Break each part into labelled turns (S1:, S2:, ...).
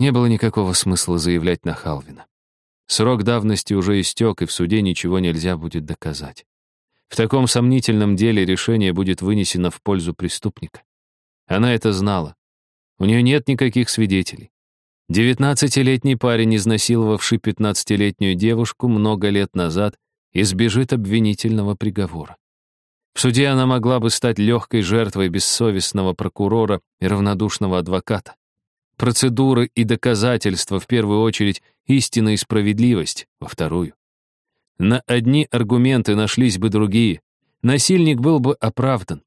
S1: Не было никакого смысла заявлять на Халвина. Срок давности уже истек, и в суде ничего нельзя будет доказать. В таком сомнительном деле решение будет вынесено в пользу преступника. Она это знала. У нее нет никаких свидетелей. Девятнадцатилетний парень, изнасиловавший пятнадцатилетнюю девушку много лет назад, избежит обвинительного приговора. В суде она могла бы стать легкой жертвой бессовестного прокурора и равнодушного адвоката. Процедуры и доказательства, в первую очередь, истина и справедливость, во вторую. На одни аргументы нашлись бы другие. Насильник был бы оправдан.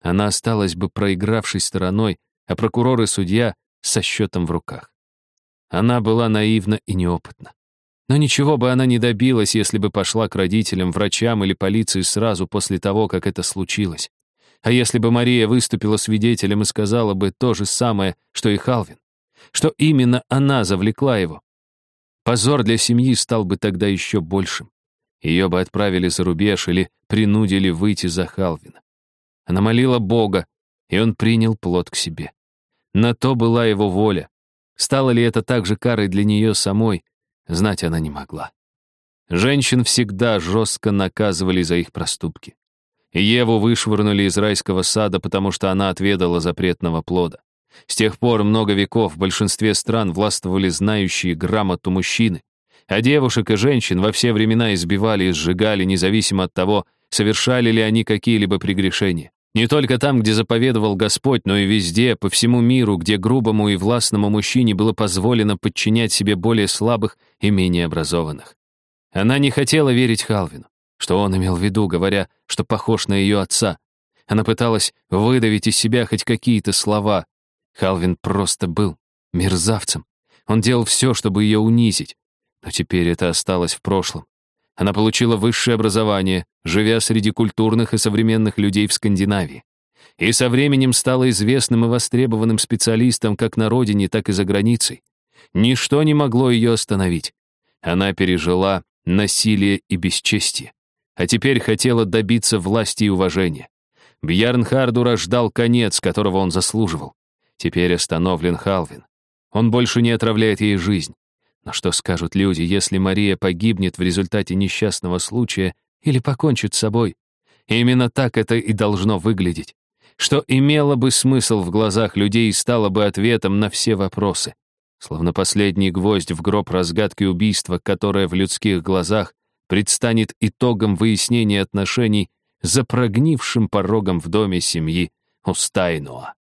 S1: Она осталась бы проигравшей стороной, а прокурор и судья со счетом в руках. Она была наивна и неопытна. Но ничего бы она не добилась, если бы пошла к родителям, врачам или полиции сразу после того, как это случилось. А если бы Мария выступила свидетелем и сказала бы то же самое, что и Халвин? Что именно она завлекла его? Позор для семьи стал бы тогда еще большим. Ее бы отправили за рубеж или принудили выйти за Халвина. Она молила Бога, и он принял плод к себе. На то была его воля. Стало ли это также карой для нее самой, Знать она не могла. Женщин всегда жестко наказывали за их проступки. Еву вышвырнули из райского сада, потому что она отведала запретного плода. С тех пор много веков в большинстве стран властвовали знающие грамоту мужчины, а девушек и женщин во все времена избивали и сжигали, независимо от того, совершали ли они какие-либо прегрешения. Не только там, где заповедовал Господь, но и везде, по всему миру, где грубому и властному мужчине было позволено подчинять себе более слабых и менее образованных. Она не хотела верить Халвину, что он имел в виду, говоря, что похож на ее отца. Она пыталась выдавить из себя хоть какие-то слова. Халвин просто был мерзавцем. Он делал все, чтобы ее унизить. Но теперь это осталось в прошлом. Она получила высшее образование, живя среди культурных и современных людей в Скандинавии. И со временем стала известным и востребованным специалистом как на родине, так и за границей. Ничто не могло ее остановить. Она пережила насилие и бесчестие, а теперь хотела добиться власти и уважения. Бьярнхарду рождал конец, которого он заслуживал. Теперь остановлен Халвин. Он больше не отравляет ей жизнь. Но что скажут люди, если Мария погибнет в результате несчастного случая или покончит с собой? именно так это и должно выглядеть. Что имело бы смысл в глазах людей и стало бы ответом на все вопросы. Словно последний гвоздь в гроб разгадки убийства, которое в людских глазах предстанет итогом выяснения отношений за прогнившим порогом в доме семьи Устайнуа.